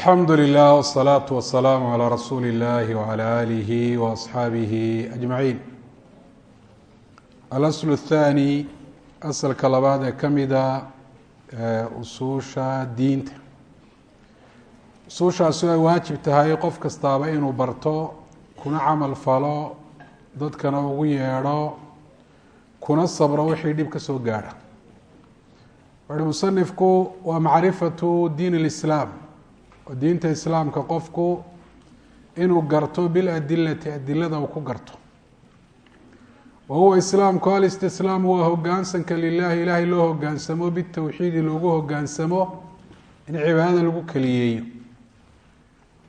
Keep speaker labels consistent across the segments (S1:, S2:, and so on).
S1: alxamdu lilah wsalaatu wasalaamu calaa rasuuli illahi wcala aalihi waasxaabihi ajmaciin alaslu athaani asalka labaad ee ka mida usuusha diinta. Usuushaasi ay waajib tahay qof kastaaba inuu barto kuna camal falo dadkana ugu yeedho kuna sabro wixii dhib ka soo gaadha. Wuxuhi musanifku waa macrifatu diin اlislaam oo diinta islaamka qofku inuu garto biladilati adilada uu ku garto. Wa huwa islaamku alistislaamu waa hogaansanka lilahi ilaahay loo hogaansamo bitowxiidi loogu hogaansamo in cibaadada lagu keliyeeyo.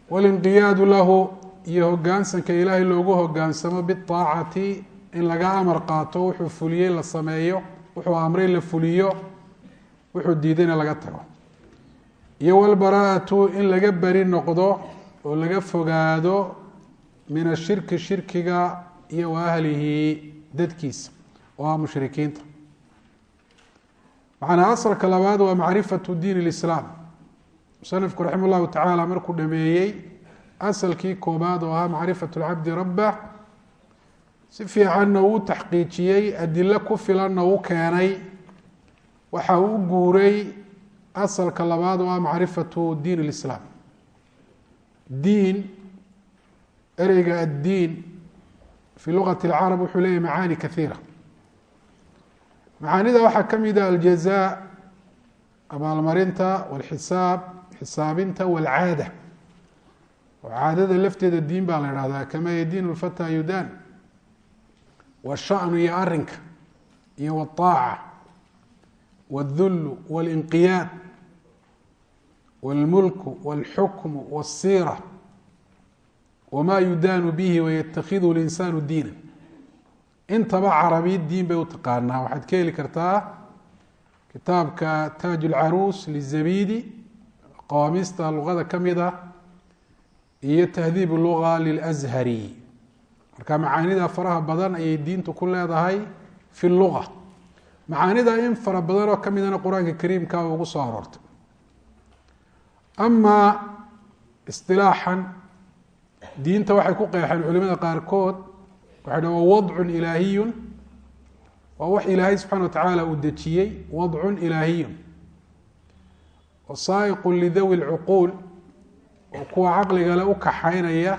S1: Walinqiyaadu lahu iyo hogaansanka ilaahay loogu hogaansamo biaacati in laga amar qaato wuxuu fuliyey la sameeyo wuxuu amray la fuliyo wuxuu diidayna laga tago iyo walbaraatu in laga beri noqdo oo laga fogaado min ashirki shirkiga iyo wa ahlihi dadkiisa oo ah mushrikiinta. Macnaa asalka labaad waa macrifatu diin اlislaam musanifku raxima llahu tacaala markuu dhameeyey asalkii koobaad oo ahaa macrifatu lcabdi rabbah si fiicanna uu taxqiijiyey adilo ku filanna uu keenay waxa uu guuray asalka labaad oo ah macrifatu diin اlislaam diin ereyga addiin fi lugati اlcarab wuxuu leeyahy macaani kaiira macaanida waxaa ka mida aljaza abaalmarinta walxisaab xisaabinta walcaada oo caadada lafteeda diin baa la ihahdaa kama yadiin lfata yudan washanu iyo arinka iyo wاطaaca wاdul wاlinqiyaad wاlmulku wاlxukmu wالsira wma yudaanu bihi wayatakidhu linsaanu diina intaba carabi diin bay u taqaanaa waxaad ka heli kartaa kitaabka taaj اlcaruus lizabidi qawaamiista luqada ka mid ah iyo tahdiib luga lilashari marka macaanida faraha badan ayay diintu ku leedahay fi luga macaanida in fara badan oo ka midana qur'aanka kariimka ugu soo aroortay. Ama isilaaxan diinta waxay ku qeexeen culimada qaarkood waxay dhan waa wadcun ilaahiyun waa wax ilaahay subxana wa tacaala uu dejiyey wadcun ilaahiyun. Wasaa'iqun lidawi lcuquul oo kuwa caqligale u kaxaynaya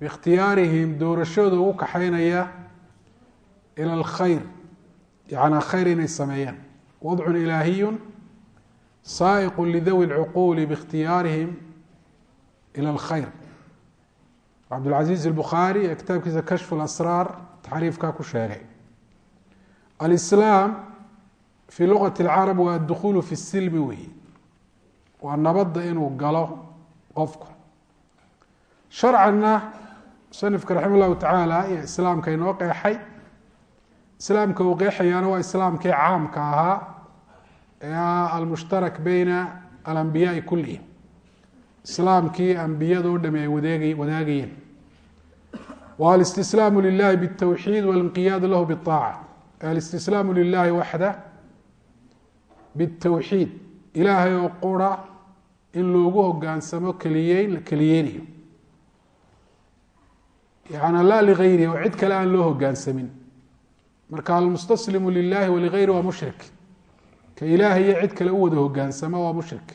S1: biikhtiyaarihim doorashooda ugu kaxaynaya ila alkhayr yacnaa khayr inay sameeyaan. Wadcun ilaahiyun saa'iqun lidawi lcuquuli biikhtiyaarihim ila alkhayr. Cabdulcaziiz albukhaari ee kitaabkiisa kashfu lasraar taxriifkaa ku sheegay. Alislaam fii luqati alcarab waa addukhulu fi silmi weyi waa nabadda inuu galo qofku. Sharcanna musanifka raxima tacaala iyo islaamka inoo qeexay islaamka uu qeexayaana waa islaamkii caamka ahaa ee almushtarak beyna alambiyaai kullihim islaamkii ambiyada o dhami ay wadeeg wadaagayeen. Wa alistislaamu lilahi bاtawxiid walinqiyaadu lahu biaaca alistislaamu lilahi waxda bitawxiid ilaahay oo qura in loogu hogaansamo keliyeyn la keliyeynayo yana laa ligayrihi oo cid kale aan loo hogaansamin marka almustaslimu lilahi waligayri waa mushrik. Ka ilaahay iyo cid kale u wada hogaansama waa mushrik.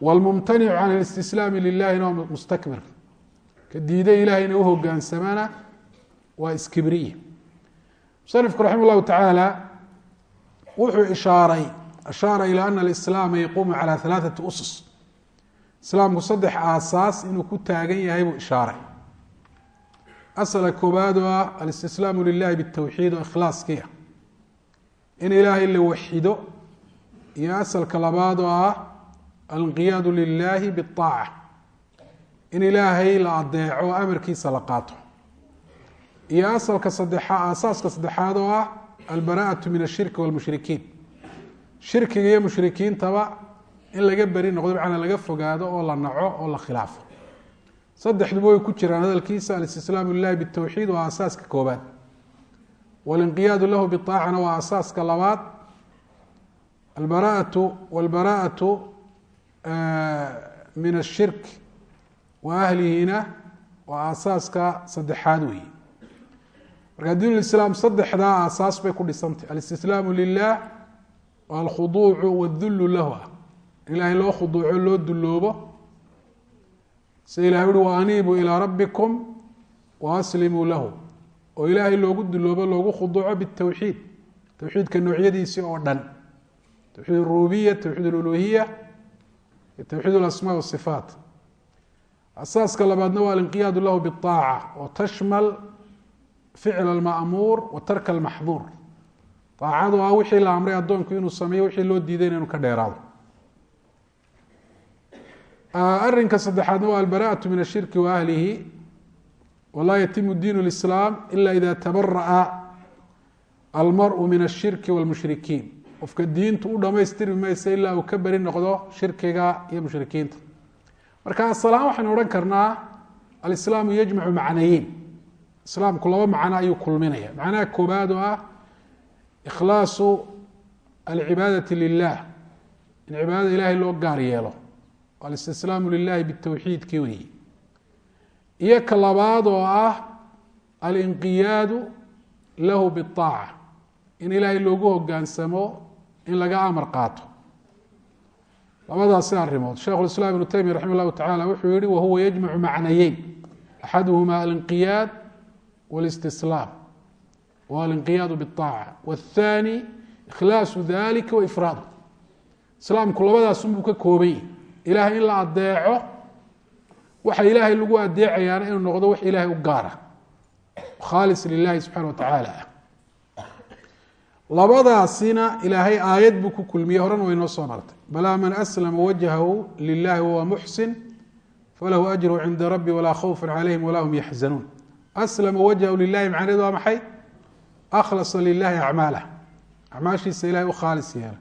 S1: Wlmumtanicu can alistislaami lilahina waa mustakbir. Ka diiday ilahayna u hogaansamana waa iskibriya musanifku raxima llahu tacaala wuxuu ishaaray ashaara ilaa ana alislaama yaquumu cala alaaati usus. Islaamku saddex aasaas inuu ku taagan yahay buu ishaaray asala koobaad oo ah alistislaamu lilahi bاtawxiid oo ikhlaaskiia in ilaahay la waxido iyo asalka labaad oo ah alinqiyaadu lilahi biaaca in ilaahay la adeeco amarkiisa la qaato. Iyo asalka sadexa aasaaska saddexaad oo ah albaraatu min ashirki walmushrikiin. Shirkiga iyo mushrikiintaba in laga beri noqdo macnaa laga fogaado oo la naco oo la khilaafo saddexduba way ku jiraan hadalkiisa alistislaamu lilahi bitawxiid waa aasaaska koobaad walinqiyaadu lahu biaacana waa aasaaska labaad. Albaraatu walbaraatu min ashirk wa ahlihina waa aasaaska saddexaad weeye. Marka diin islaam saddexdaa aasaas bay ku dhisantay. Alistislaamu lilah alkhuduucu wadullu lahu. Ah ilaahay loo khuduuco loo dulloobo sida ilahay uhi wa aniibuu ilaa rabbikum wa aslimuu lahu. Oo ilaahay loogu dulloobo loogu khuduuco bitowxiid towxiidka noocyadiisii oo dhan. Towxiid arububiya towxiid aluluhiya towxiid alasmaa wasifaat asaaska labaadna waa alinqiyaadu lahu biaaca oo tashmal ficl alma'muur wa tarka almaxduur. Aacadu ah wixii la amray addoonku inuu sameeyo wixii loo diiday inuu ka dheeraado Ah, arinka saddexaadna waa albaraatu min ashirki wa ahlihi walaa yatimu diin lislaam ila ida tabaraa almaru min ashirki wاlmushrikiin qofka diintu u dhamaystiri maysa ilaa uu ka beri noqdo shirkiga iyo mushrikiinta. Marka asalahaan waxaynu odhan karnaa alislaamu yajmacu macnayiin. Islaamku laba macno ayuu kulminaya macnaha koobaad oo ah ikhlaasu alcibaadati lilah in cibaadada ilahay loo gaar yeelo alistislaamu lilahi bitowxiidkii weyi iyo ka labaad oo ah alinqiyaadu lahu biaaca in ilaahay loogu hogaansamo in laga amar qaato. Labadaasi arimood sheikhu islaam ibnu taymiya raxima llahu tacala wuxuu yihi wahuwa yajmacu macnayeyn. Axaduhuma alinqiyaad wاlistislaam wa alinqiyaadu biaaca wاthani ikhlaasu dalika waifraadu islaamku labadaas unbuu ka kooban ilahay in la adeeco waxa ilaahay lagu adeecayaana inuu noqdo wax ilaahay u gaara. Khaalis lilahi subxana wa tacaala ah. Labadaasina ilaahay aayad buu ku kulmiyey horena way noo soo martay. Balaa man aslama wajhahu lilahi wahuwa muxsin falahu ajru cinda rabbi walaa khawfa calayhim walaa hum yaxzanuun. Aslama wajhahu lilahi macnaheed waa maxay? Akhlasa lilahi acmaalah acmaashiisa ilahay u khaalis yeela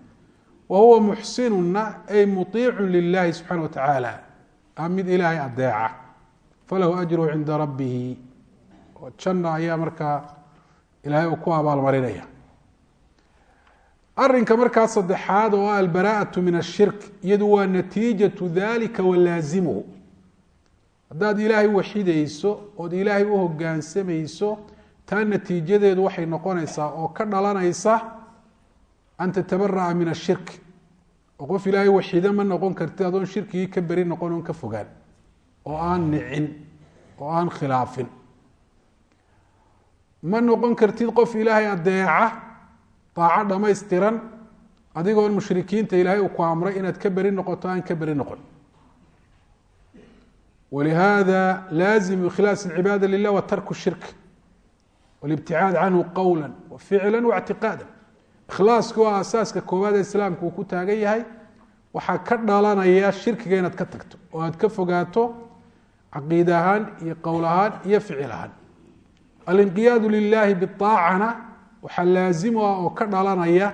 S1: wahuwa muxsinuna ay muiicu lilahi subxaana wa tacaala a mid ilaahay adeeca falahu ajruhu cinda rabbihi janna ayaa markaa ilaahay uu ku abaalmarinaya arinka markaa saddexaad oo ah albaraa'atu min ashirk iyadu waa natiijatu dalika walaazimuhu haddaad ilaahay waxidayso ood ilaahay u hogaansamayso taa natiijadeedu waxay noqonaysaa oo ka dhalanaysa an tatabara'a min ashirk oo qof ilaahay waxido ma noqon kartid adoon shirkigii ka beri noqon oon ka fogaan oo aan nicin oo aan khilaafin ma noqon kartid qof ilaahay adeeca daaco dhamaystiran adigoon mushrikiinta ilaahay uu ku amray inaad ka beri noqoto aan ka beri noqon walihada laazimu ikhlaas اlcibaada lilah wa tarku shirk wاlibticaad canhu qowla wa ficla waاctiqaada ikhlaasku waa asaaska koowaad ee islaamka uu ku taagan yahay. Waxaa ka dhalanaya shirkiga inaad ka tagto oo aad ka fogaato caqiid ahaan iyo qowl ahaan iyo ficil ahaan. Alinqiyaadu lilaahi biaacana waxaa laazimo ah oo ka dhalanaya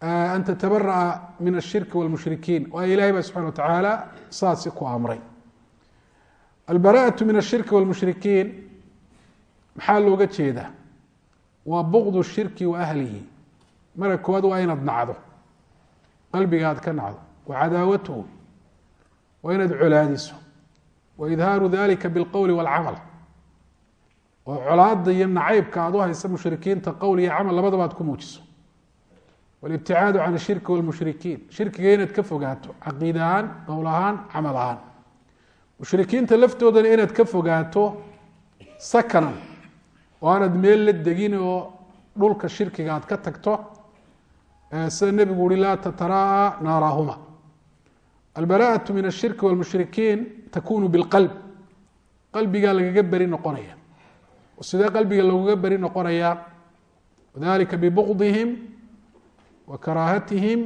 S1: an tatabaraa min ashirki wlmushrikiin waayo ilahay baa subxana wa tacaala saasi ku amray. Albaraatu min ashirki wlmushrikiin maxaa looga jeedaa? Waa buqd shirki wa ahlihi marka koowaad waa inaad nacdo. qalbigaad ka nacdo. wacadaawathu waa inaad colaadiso. waidhaaru dalika bilqowli wاlcamal oo colaada iyo nacaybka aad u haysa mushrikiinta qowl iyo camal labadabaaad ku muujiso. wlibticaadu can shirki wlmushrikiin shirkiga inaad ka fogaato. caqiid ahaan qowl ahaan camal ahaan. mushrikiinta laftoodana inaad ka fogaato sakanan. oo aanad meel la degin oo dhulka shirkiga aad ka tagto sida nebigu uhi laa tataraa'a naarahuma albaraءaة min الshirki wاlmushrikiin takunu biاlqalb qalbigaa lagaga beri noqonaya sidee qalbiga lagaga beri noqonaya wadalika bibغdihim wa karaahatihim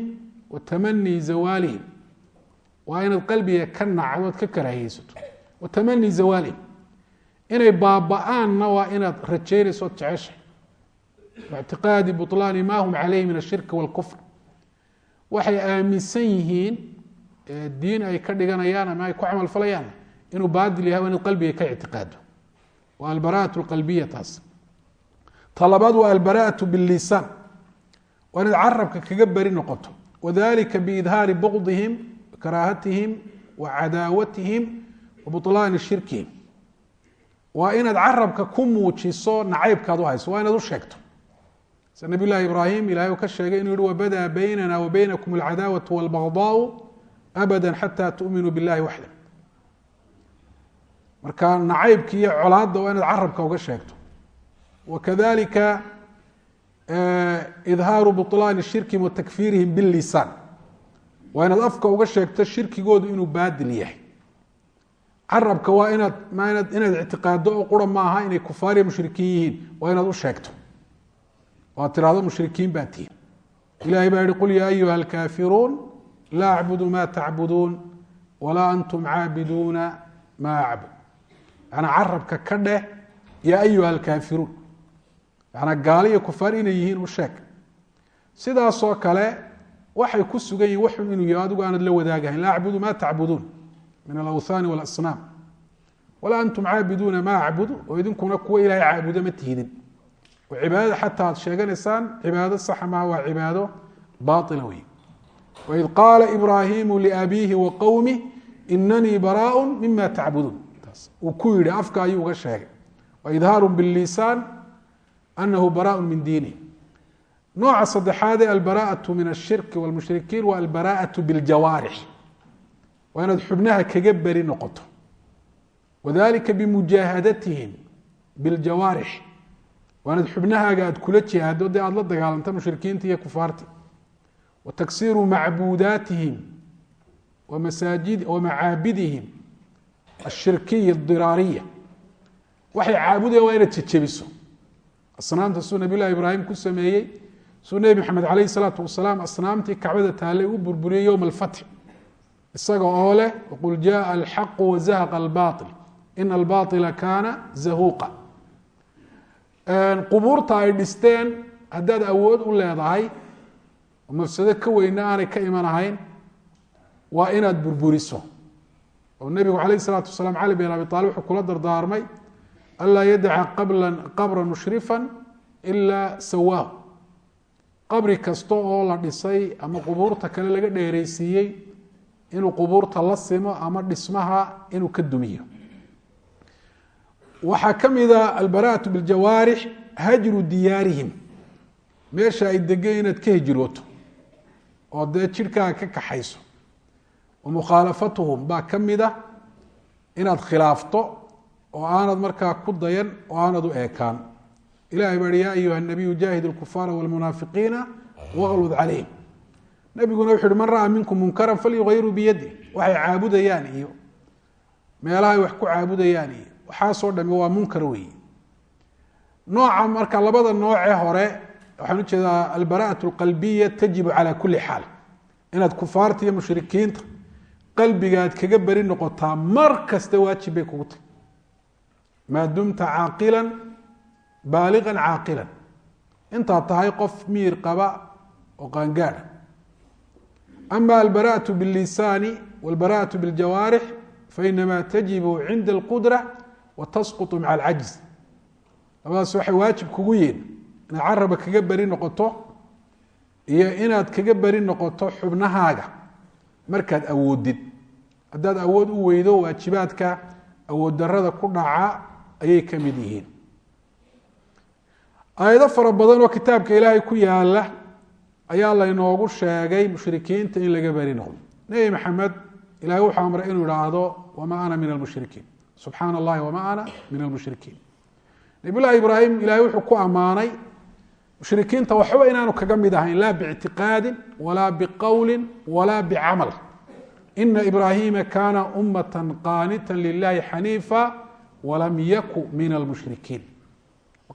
S1: wa tamanii zawaalihim waa inaad qalbiga ka nacdo od ka karaahiyeysato wa tamanii zawaalihim inay baaba-aanna waa inaad rajaynayso od jeceshay waictiqaadi buطlaani ma hum calayhi min ashirki wاlkufr waxay aaminsan yihiin diin ay ka dhiganayaan ama ay ku camal falayaan inuu baadil yahay waa inaad qalbiga ka ictiqaado waa albaraءaة اlqalbiya taas ta labaad waa albaraءaة bاlisaan waa inaad carabka kaga beri noqoto wadalika biidhaari bغdihim karaahatihim wa cadaawatihim wa buطlaani shirkihim waa inaad carabka ku muujiso nacaybkaad u hayso waa inaad u sheegto sida nabiy llahi ibraahim ilahay uu ka sheegay inuu yihi wabadaa baynana wa alcadaawatu walbagdaau abada xata tu'minuu billahi waxda marka nacaybki iyo colaadda waa inaad carabka uga sheegto. Wakadalika idhaaru buطlaani shirkihim wa takfiirihim bilisaan waa inaad afka uga sheegto shirkigoodu inuu baadil yahay. Carabka waa inaad inaad ictiqaado oo qura maaha inay kufaariya mushrikiin yihiin. Waa inaad u sheegto oo aad tirahdo mushrikiin baa tihin ilahay baa yihi qul yaa ayuha alkaafiruun laa acbudu ma tacbuduun walaa antum caabiduuna ma acbud. Manaa carabka ka dheh yaa ayuha alkaafiruun. Manaa gaalo iyo kufaar inay yihiin u sheeg. Sidaasoo kale waxay ku sugan yihiin waxun inuu yaho adigu aanad la wadaagahayn laa acbudu ma tacbuduun min alawhaani walasnaam walaa antum caabiduuna ma acbudu oo idinkuna kuwa ilahay caabudo ma tihidin cibaadada xataa aad sheeganaysaan cibaado saxa maha waa cibaado baila wey waid qaala ibraahimu liabiihi wa qowmih inanii baraaء mima tacbuduun uu ku yihi afka ayuu uga sheegay waidhaaru bilisaan anahu baraaء min diinih nooca saddexaadee albaraءaة min الshirki wاlmushrikiin waa albaraءaة bاljawaarix waa inaad xubnaha kaga beri noqoto wadalika bimujaahadatihim biاljawaarix waa inaad xubnahaaga aad kula jihaado dee aad la dagaalanta mushrikiinta iyo kufaarti wa taksiiru macbuudaatihim wamasaajid wamacaabidihim ashirkiya adiraariya waxay caabudayan waa inaad jejebiso asnaamta suu nabiy llahi ibraahim ku sameeyey suu nebi maxamed calayh isalaatu wasalaam asnaamtii kacbada taallay u burburiyey yowma alfatx isaga oo leh waqul jaءa alxaqu wazahaqa albaطil ina albaطila kaana zahuuqa qubuurta ay dhisteen haddaad awood u leedahay mafsado ka weyna aanay ka imanahayn waa inaad burburiso. Oo nebigu calayh isalaatu wasalaam cali bin abi aalib wuxuu kula dardaarmay anlaa yadaca qablan qabra mushrifan ilaa sawaahu qabri kasta oo la dhisay ama qubuurta kale laga dheereysiiyey inuu qubuurta la simo ama dhismaha inuu ka dumiyo waxaa ka mida albaraatu biljawaarix hajru diyaarihim. Meesha ay degeen inaad ka hijrooto oo dee jidhkaaga ka kaxayso mukhaalafatuhum baa ka mida inaad khilaafto oo aanad markaa ku dayan oo aanad u eekaan. Ilahay baa hi yaa ayuha nabiyu jaahid lkufaara wlmunaafiqiina waqlud calayhim. Nabiguna wuxu uhi man ra'a minkum munkaran falyuayiruu biyadi waxay caabudayaan iyo meelahay wax ku caabudayaan iyo waxaasoo dhami waa munkar weeye nooca marka labada noocee hore waxaan ujeedaa albaraءaة اlqalbiya tajibu calى kuli xaal inaad kufaarta iyo mushrikiinta qalbigaad kaga beri noqotaa mar kasta waajib bay kugu tahy maa dumta caaqila baaliga caaqila intaad tahay qof miir qaba oo qaangaada ama albaraءaة bاlisaani wاlbaraءaة bاljawaarix fainama tajibu cinda اlqudra wa tasquط maca alcajz labadaas waxay waajib kugu yihiin inaad caraba kaga beri noqoto iyo inaad kaga beri noqoto xubnahaaga. Markaad awoodid. Haddaad awood u weydo waajibaadka awood darada ku dhaca ayay ka mid yihiin. Aayado fara badan oo kitaabka ilaahay ku yaalla ayaa laynoogu sheegay mushrikiinta in laga beri noqdo. Nebi maxamed ilahay wuxuu amray inuu idhaahdo wamaa ana min almushrikiin subxaana allahi wamaa ana min almushrikiin nabiy llahi ibraahim ilahay wuxuu ku ammaanay mushrikiinta waxba inaanu kaga mid ahayn laa biictiqaadin walaa biqowli walaa bicamal ina ibraahima kaana umata qaanita lilahi xaniifa walam yaku min almushrikiin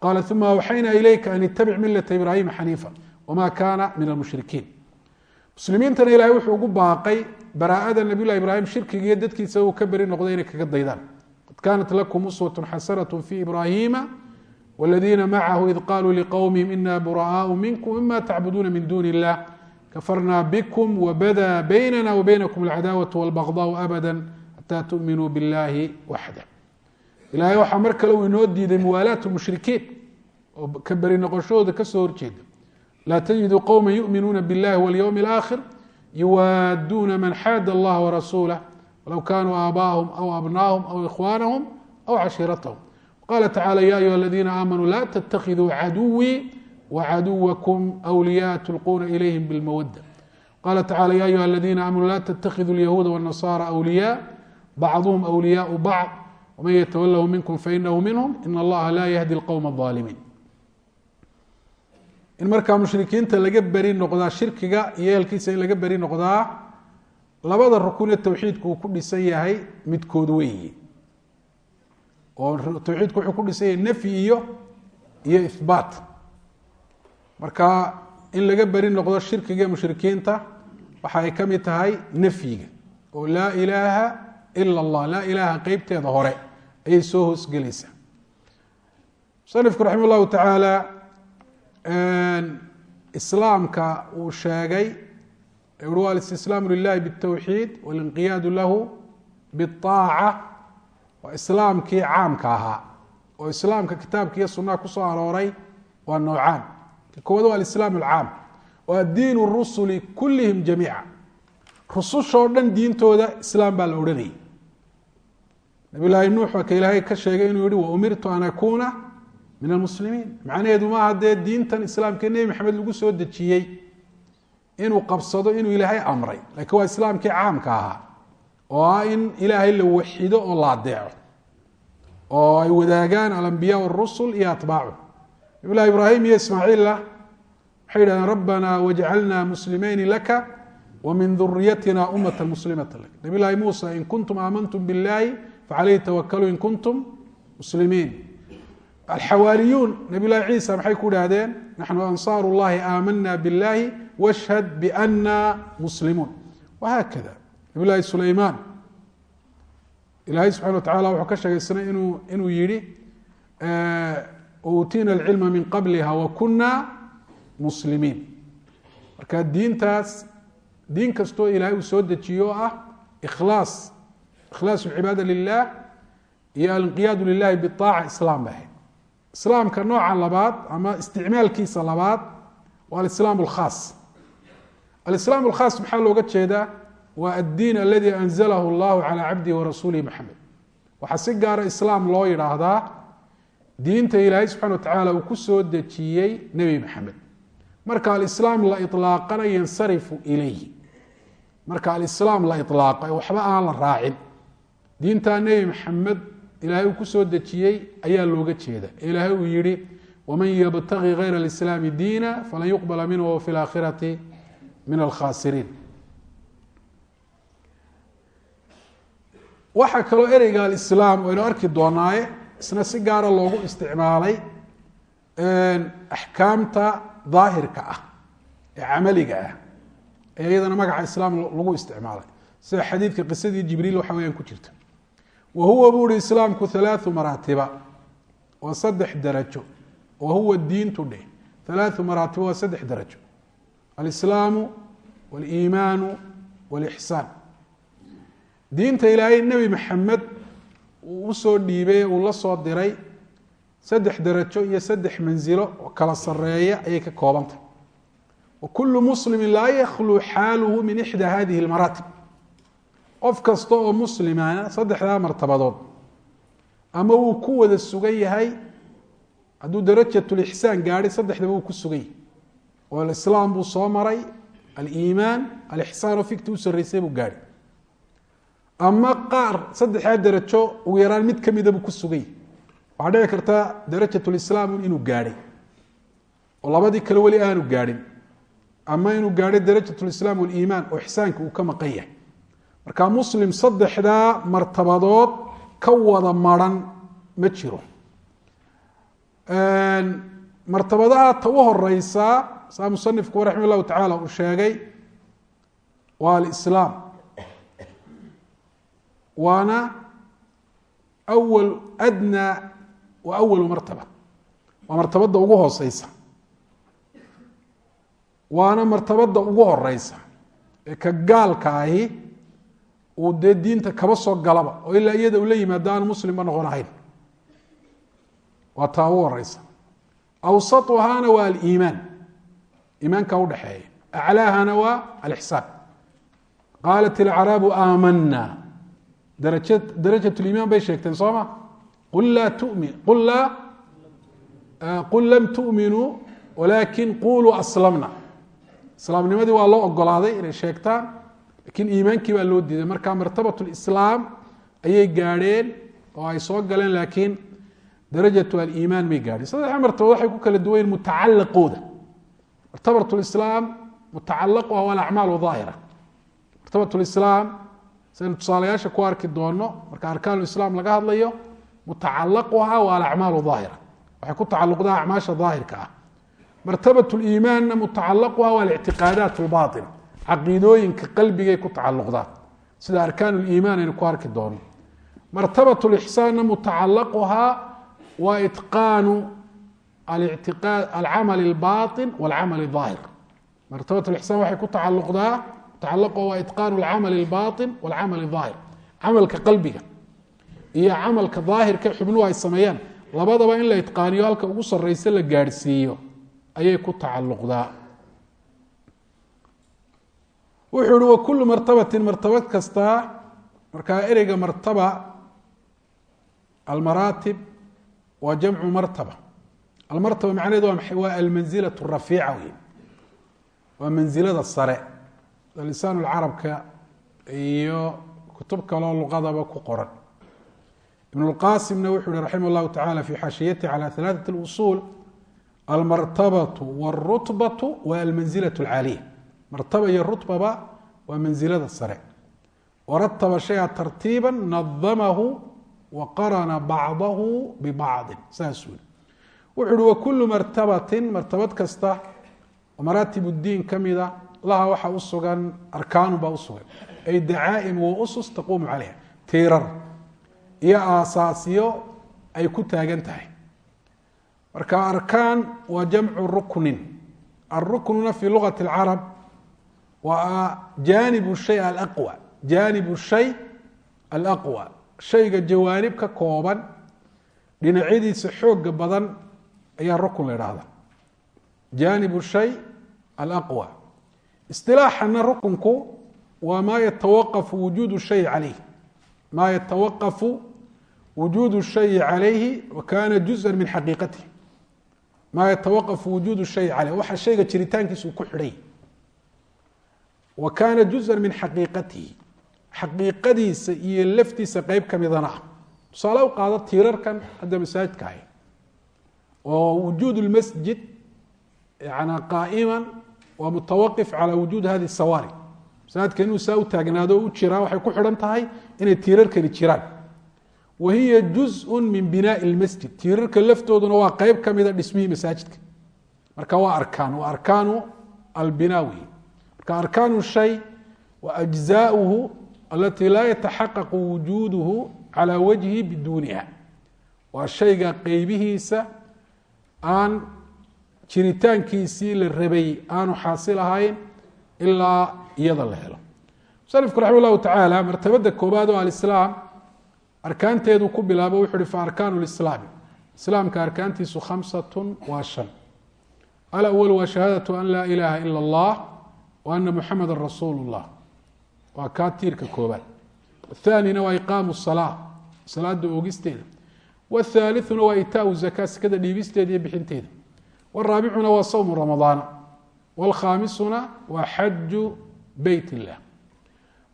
S1: qala uma awxayna ilayka an itabic milata ibraahima xaniifa wma kana min almushrikiin muslimiintana ilahay wuxuu ugu baaqay baraaada nabiy ibraahim shirkigiiyo dadkiisa uu ka beri noqday inay kaga daydaan kaanat lakum uswat xasanat fi ibraahima wاladiina macahu id qaluu liqowmihim ina buraءaau minkum mima tacbuduuna min duni illah kafarna bikm wbada baynana wabaynakum alcadaawaة wاlbagضاء abada xata tuminuu biاllahi waxda ilahay waxaa mar kale uu inoo diiday muwaalaat mushrikiin oo ka beri noqoshahooda kasoo horjeeda laa tajidu qowma yuminuuna biاllahi wاlyowm اlآkhir yuwaaduuna man xaada allaha warasuulah walow kanuu aabaahum aw abnaahum aw ikhwaanahum aw cashiiratahum qala tacala ya ayuha aladiina aamanuu la ttakiduu caduwii wacaduwakum wliyaa tulquuna ilayhim bilmawada qala tacala ya ayuha aladiina aamanuu la ttakiduu lyahuuda wاnasara wliyaa bacduhum wliyaau bacd wman ytawlahu minkum fainahu minhm in allaha la yahdi اlqowm الظaalimiin in markaa mushrikiinta laga beri noqdaa shirkiga iyo ehelkiisa in laga beri noqdaa labada rukun ee towxiidku uu ku dhisan yahay midkood weeye oo towxiidku wuxuu ku dhisan yahay nafyi iyo iyo ihbaat marka in laga beri noqdo shirkiga mushrikiinta waxa ay ka mid tahay nafyiga oo laa ilaaha ila allah laa ilaaha qeybteeda hore ayay soo hoosgelaysaa musanifku raxima llahu tacaala islaamka uu sheegay ui alistislaamu lilahi bاtowxiid walinqiyaadu lahu biaaca waa islaamkii caamka ahaa oo islaamka kitaabka iyo sunaha ku soo arooray waa noocaan koowaad waa alislaam alcaam waa diin rusuli kulihim jamiica rusushoo dhan diintooda islaam baa la odhanayay nabi laahi nuux waa ka ilaahay ka sheegay inuu yihi waumirtu an akuuna min almuslimiin macnaheedu maaha dee diintan islaamkee nebi maxamed lagu soo dejiyey inuu qabsado inuu ilaahay amray. Laakiin waa islaamkii caamka ahaa. Oo ah in ilaahay la waxido oo la adeeco oo ay wadaagaan alambiya rusul iyo atbaacu. Nabi ibraahim iyo ismaaciilla waxay yidhahdeen rabbana wajcalna muslimeyni laka wmin duriyatina umata muslimata lak. Nabi lahi in kuntum aamantum biاllahi facaleyhi tawakaluu in kuntum muslimiin. Alxawaariyuun nabi ciisa maxay ku idhahdeen naxnu ansaaru llahi aamana biاllahi washhad biana muslimuun. Wahaakada nabi lahi sulaymaan. Ilahay subxana wa tacala wuxuu ka sheegaysnay inuu inuu yihi uutina alcilma min qabliha wakuna muslimiin. Marka diintaas diin kastoo ilaahay uu soo dejiyo o ah ikhlaas ikhlaas lcibaada lilah iyo alinqiyaadu lilahi biaaca islaam ba ahayd islaamka nooca labaad ama isticmaalkiisa labaad waa alislaam alkhaas maxaa looga jeedaa waa addiin aladi anzalahu allahu calaa cabdihi warasuulihi maxamed waxaa si gaara islaam loo yidhaahdaa diinta ilaahay subxana wa tacaala uu ku soo dejiyey nebi maxamed marka alislaam la ilaaqana yansarifu ilayhi. Marka alislaam la ilaaqa waxba aan la raacin. Diintaa nebi maxamed ilaahay uu ku soo dejiyey ayaa looga jeeda ilaahay uu yihi waman ybtagi gayra alislaami diina falan yuqbala minhu wa fi laakhirati min alkhasiriin waxaa kaloo ereyga alislaam waynu arki doonaaye isna si gaara loogu isticmaalay axkaamta daahirka ah ee camaliga ah ee iyadana magaca islaam lagu isticmaalay. sida xadiidka qisadii jibriil waxa weyaan ku jirta. Wa huwa buu uhi islaamku halaau maraatiba waa saddex darajo wa huwa diintu dheh halaau maraatiba waa saddex darajo alislaamu waliimaanu walixsaan diinta ilaahay nebi maxamed uu u soo dhiibay uu la soo diray saddex darajo iyo saddex mansilo oo kala sareeya ayay ka koobantah wakulu muslimi laa yakhluu xaaluhu min ixda hadihi lmaraatib qof kasta oo muslimana saddexdaa martabadood ama wuu ku wada sugan yahay hadduu darajatulixsaan gaadhay saddexdaba uu ku sugan yahay oo alislaam buu soo maray aliimaan alixsaan oo u sarreysay buu gaadhay. Ama qaar saddexdaa darajo ugu yaraan mid kamida buu ku sugan yahay waxaa dhici karta darajatulislaam inuu gaadhay oo labadii kale weli aanu gaadhin. Ama inuu gaadhay darajatulislaam waliimaan oo ixsaanka uu ka maqan yahay. Marka muslim saddexdaa martabadood ka wada maran ma jiro. Martabadaha ta u horeysaa saa musanifku raxima llahu tacaala uu sheegay waa alislaam. Waana awal adnaa wa awalu martaba. Waa martabada ugu hooseysa waana martabada ugu horeysa ee ka gaalka ahi uu dee diinta kaba soo galaba oo ilaa iyada uu la yimaado aan muslimba noqon ahayn. Waa taa ugu horeysa awsatuhaana waa aliimaan iimaanka udhexeeya aclaahana waa alixsaan qaalat ilacraabu aamana daraja darajat bay sheegteen soo ma? Qul lam tu'minuu walaakin quluu aslamna. Islaamnimadii waa loo ogolaaday inay sheegtaan lakiin iimaankii baa loo diiday. Marka martabat lislaam ayay gaadheen oo ay soo galeen laakiin darajatu aliimaan may gaadheen. Saddexa martabad waxay ku kala duwan yihiin mutacalaqooda martabat lislaam mutacalaquha waa alacmaal daahira martabat lislaam saynu tusaalayaasha ku arki doono marka arkaan islaam laga hadlayo mutacalaquha waa alacmaal daahira waxay ku tacaluqdaa acmaasha daahirka ah martabat liimaanna mutacalaquha waa alictiqaadaat caqiidooyinka qalbigay ku tacaluqdaa sida arkaan liimaan aynu ku arki doono martabat lixsaanna mutacalaquhaa waa itqaanu alcamal اlbaطin wاlcamal اaahir martabat lixsaan waxay ku tacalqdaa mutacalaquha waa itqaanu alcamal اlbaطin wاlcamal اaahir camalka qalbiga iyo camalka daahirka xubnuhu ay sameeyaan labadaba in la itqaaniyo halka ugu sareysa la gaadhsiiyo ayay ku tacaluqdaa wuxuu ihi wakulu martabatin martabad kastaa markaa ereyga martaba almaraatib waa jamcu martaba almartaba macnaheed waa maxay waa almanzila rafiica wey waa manzilada sare lisaan lcarabka iyo kutub kaloo luqadaba ku qoran ibn اlqasimna wuxuu yihi raximah اllahu tacala fi xaashiyati calى ثalaaثaة اlusul almartabaة wاlrutbaة wa almanzilaة اlcaaliya martaba iyo rutbaba waa manzilada sare warataba shaya tartiiba nadamahu waqarana bacdahu bibacdi saasuu wuxu uhi wakulu martabatin martabad kasta oo maraatib اdiin kamida laha waxa u sugan arkaanu baa usugan ay dacaa'im wa usus taquumu calayha. Tiirar iyo aasaasyo ay ku taagan tahay. Marka arkaan waa jamcu ruknin. Alruknuna fi lugati اlcarab waa jaanib shay alaqwa jaanib shay alaqwa. Shayga jawaanib ka kooban dhinacyadiisa xooga badan ayaa rukn la idhaahda jaanib shay alaqwa. Isilaaxana rukunku waa maa yatawaqafu wujuud shay calayh maa yatawaqafu wujuud shayi calayhi wa kana juزa min xaqiiqatihi. Maa yatawaqafu wujuud shayi caleyh waxa shayga jiritaankiisa uu ku xidhay. Wa kaana juزa min xaqiiqatihi. Xaqiiqadiisa iyo laftiisa qeyb kamidana ah tusaale u qaado tiirarkan hadda masaajidka ahy oo wujuud اlmasjid yana qaa'ima waa mutawaqif calى wujuud hadi sawaari masaajidka inuu saa u taagnaado o u jiraa waxay ku xidhan tahay inay tiirarkani jiraan wa hiya juزء min binaaءi اlmasjid tiirarka laftooduna waa qeyb kamida dhismihii masaajidka marka waa arkaan waa arkaanu albinaa wey marka arkaanu shay wa أجزاؤuhu alati laa yataxaqaqu wujuuduhu calى wajhi biduuniha waa shayga qeybihiisa aan jiritaankiisii la rabay aanu xaasil ahayn ilaa iyada la helo. Musanifku raxima llahu tacaala martabada koobaad oo alislaam. Arkaanteedu ku bilaabo wuxu uhi fa arkaanu lislaami islaamka arkaantiisu khamsatun waa shan. Alawal waa shahaadatu an laa ilaaha ila allah wa ana muxameda rasuulu waa kaa tiirka koobaad. Athaanina waa iqaamu salaa salaada oogisteeda wthaaliثuna waa itaau zaka sekada dhiibisteeda iyo bixinteeda waraabicuna waa sawmu ramadaana wاlkhaamisuna waa xaju beyt اllah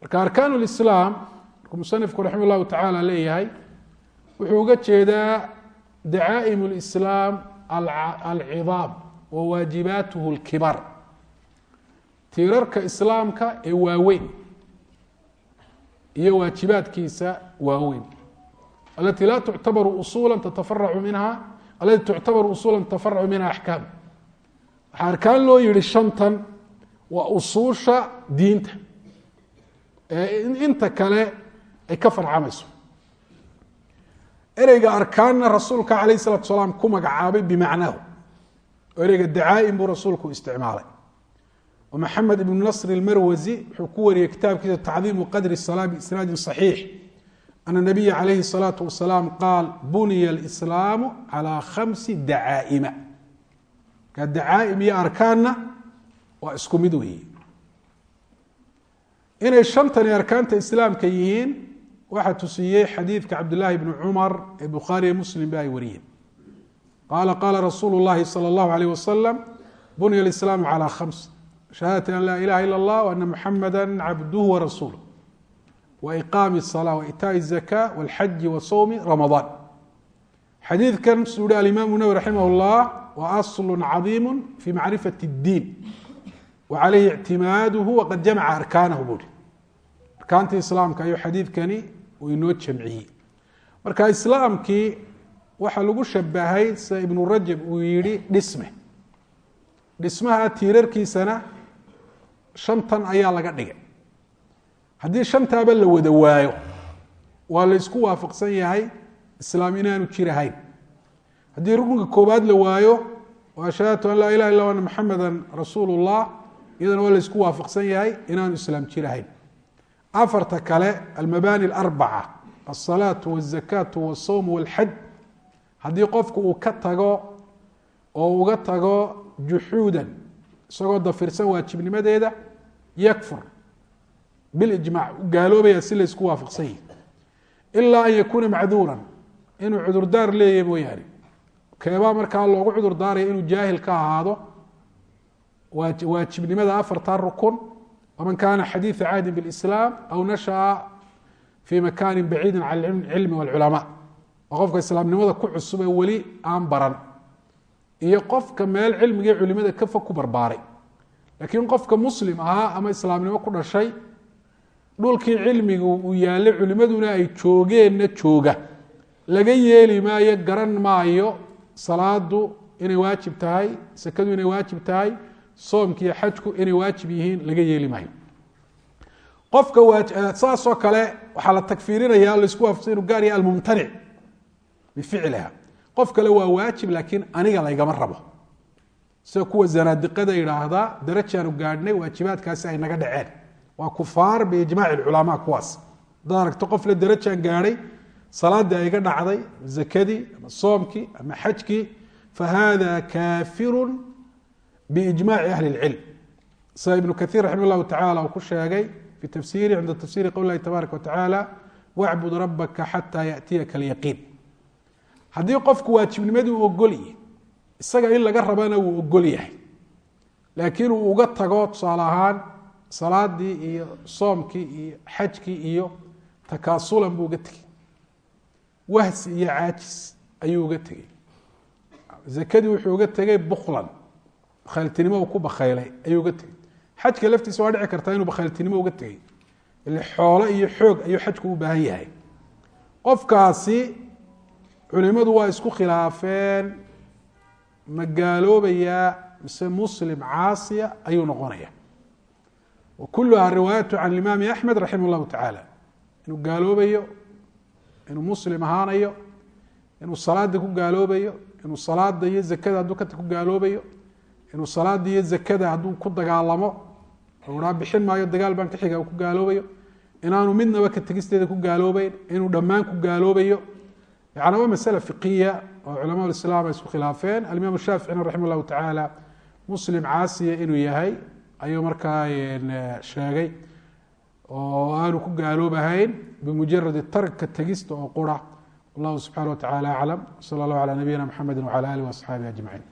S1: marka arkaan اlislaam markuu musanifku raxima اllahu tacaala leeyahay wuxuu uga jeedaa dacaa'im اlislaam alcidaam wa waajibaatuhu اlkibar tiirarka islaamka ee waaweyn iyo waajibaadkiisa waaweyn alati la tuctabaru usula tatafaracu minha alati tuctabaru usula tatafaracu minha axkaam waxaa arkaan loo yihi shantan waa usuusha diinta ee inta kale ay ka farcamayso ereyga arkaanna rasuulka alayh salatu salaam ku magacaabay bimacnaahu ereyga dacaa'im buu rasuulku isticmaalay oo maxamed ibnu nasr ilmarwasi wuxuu ku أن النبي عليه الصلاaة وaسلاaم قاaل buنya الإسلاaم عalى خمس dacاaئma dacاaئم iyo arkaanna waa isku mid wey inay shantani arkaanta islaamka yihiin waxaa tusiyey xadiidka cabdillaahi bni cumar ee bukhaariye muslim ba ay wariyeen qaala qaala rasuulu llahi sala allahu alayh wasalam bunya alislaamu calaa khams shahaadati an laa ilaha ila allah ana muxamada cabduhu warasuuluh waiqaami الsalaa waitaai الzaka walxaji wa sowmi ramadaan xadiidkan suu hi alimaamu nawi raximah llah wa aslu cadiimu fi macrifat اddiin wa calayhi ictimaaduhu waqad jamaca arkaanahu buuhi arkaantii islaamka ayuu xadiidkani uu inoo jamciyey marka islaamkii waxaa lagu shabahay sida ibnu rajab uu yihi dhisme dhismaha tiirarkiisana shantan ayaa laga dhigay haddii shantaaba la wada waayo waa la ysku waafaqsan yahay islaam inaanu jirahayn haddii rukunka koowaad la waayo waa shahaadatu an laa ilaha illa ana maxameda rasuulu llah iyadana waa la ysku waafaqsan yahay inaanu islaam jirahayn afarta kale almabani alarbaca alsalaatu walzakaatu walsowm walxaj. Haddii qofku uu ka tago oo uga tago juxuudan isagoo dafirsan waajibnimadeeda yakfur bilijmac gaaloobaya si laysku waafaqsan yihi ilaa an yakuuna macduuran inuu cudurdaar leeyahay mooyaane keebaa markaa loogu cudurdaaraya inuu jaahil ka ahaado waajibnimada afartaa rukun waman kaana xadiida cahdin biاlislaam aw nashaa fii makaani baciidi can cilmi wاlculamaa oo qofka islaamnimada ku cusub ee weli aan baran. Iyo qofka meel cilmiga culimada ka fog ku barbaaray. Laakiin qofka muslim ahaa ama islaamnimo ku dhashay dhulkii cilmigu uu yaallay culimaduna ay joogeenna jooga. Laga yeeli maayo garan maayo salaadu inay waajib tahay sakadu inay waajib tahay soomki iyo xajku inay waajib yihiin laga yeeli maayo. Qofka saasoo kale waxaa la tagfiirinaya la isku waafaqsan gaar yahay almumtanic bificliha. Qof kale waa waajib laakiin aniga laygama rabo. Sida kuwa zanaadiqada yidhaahdaa darajaanu gaadhnay waajibaadkaasi ay naga dhaceen waa kufaar biijmaaci culamaa kuwaas. Hadaad aragto qof le darajaan gaadhay salaadii ayga dhacday zakadii ama soomkii ama xajkii fahada kaafiru biijmaaci ahli اlcilm sida ibnu kaiir raximah llahu tacala uu ku sheegay fi tafsiri cinda tafsiri qowl lahi tabaaraka watacaala wacbud rabaka xataa yaأtiyaka alyaqiin. Haddii qofku waajibnimadii uu ogol yahay isaga in laga rabana wuu ogol yahay laakiin uu uga tago tusaale ahaan salaadii iyo soomkii iyo xajkii iyo takaasulan buu uga tegey. Wahsi iyo caajis ayuu uga tegey. Zakadii wuxuu uga tegey buklan bakhayltinimo uu ku bakhaylay ayuu uga tegey. Xajka laftiisa waa dhici kartaa inuu bakhayltinimo uga tegey. Ile xoolo iyo xoog ayuu xajku u baahan yahay. Qofkaasi culimadu waa isku khilaafeen. Ma gaaloobayaa mise muslim caasiya ayuu noqonaya wa kuluha riwaayatu can imaami axmed raximah llahu tacaala inuu gaaloobayo inuu muslim ahaanayo inuu salaada ku gaaloobayo inuu salaada iyo zakada hadduu ka ku gaaloobayo inuu salaada iyo zakada hadduu ku dagaalamo haa bixin maayo dagaal baan ka xiga ku gaaloobayo. Inaanu midnaba ka tegisteeda ku gaaloobeyn inuu dhammaan ku gaaloobayo. Yani waa masale fiqiya oo culama islaam ay isku khilaafeen. Alimaam shaaficina raximah llahu tacaala muslim caasiya inuu yahay ayuu markaa sheegay oo aanu ku gaaloobahayn bimujaradi tarka tegista oo qura. Wallahu subxana wa tacala aclam. Sala allahu calaa nabiyina mxamedi wcala alih waasxaabihi ajmaciin